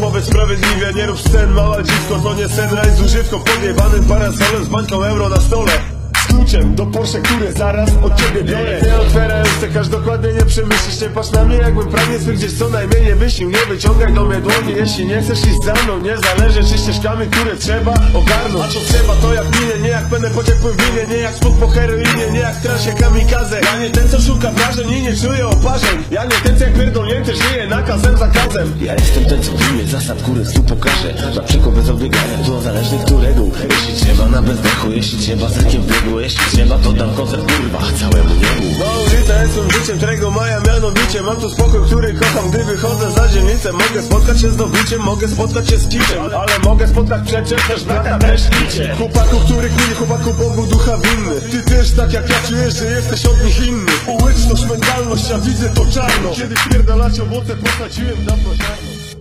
powiedz sprawiedliwie Nie rób scen, mała dziwko, to nie sen Raj z używką, podjebanym parasolem Z bańką euro na stole. Kluczem do Porsche, które zaraz od ciebie biorę. Nie otwierając tekaż dokładnie nie przemyślisz Nie patrz na mnie jakbym pragnie swych gdzieś co najmniej nie wysił Nie wyciągaj do mnie dłoni, jeśli nie chcesz iść za mną Nie zależy czy ścieżkami, które trzeba ogarnąć. A co trzeba to jak minie, nie jak będę pociekłym winie Nie jak spód po heroinie, nie jak w transie kamikaze Ja nie ten co szuka wrażeń i nie czuję oparzeń. Ja nie ten co jak pierdolnięty żyje Ja jestem ten co pilnie zasad góry tu pokażę. Na przykład bez obiegania, to zależny którego Jeśli trzeba na bezdechu, jeśli trzeba z rykiem w biegu Jeśli trzeba to dam koncert kurwa całemu niebu Małżita jestem życiem, którego maja mianowicie. Mam tu spokój, który kocham, gdy wychodzę za dzielnicę Mogę spotkać się z dobiciem, mogę spotkać się z kiciem. Ale mogę spotkać przecież też brata też Chłopaku, który kmini, chłopaku Bogu ducha winny. Ty też tak jak ja czujesz, że jesteś od nich inny mentalność, ja widzę to czarno. Kiedy pierdalacie owoce, posadziłem dawno ziarno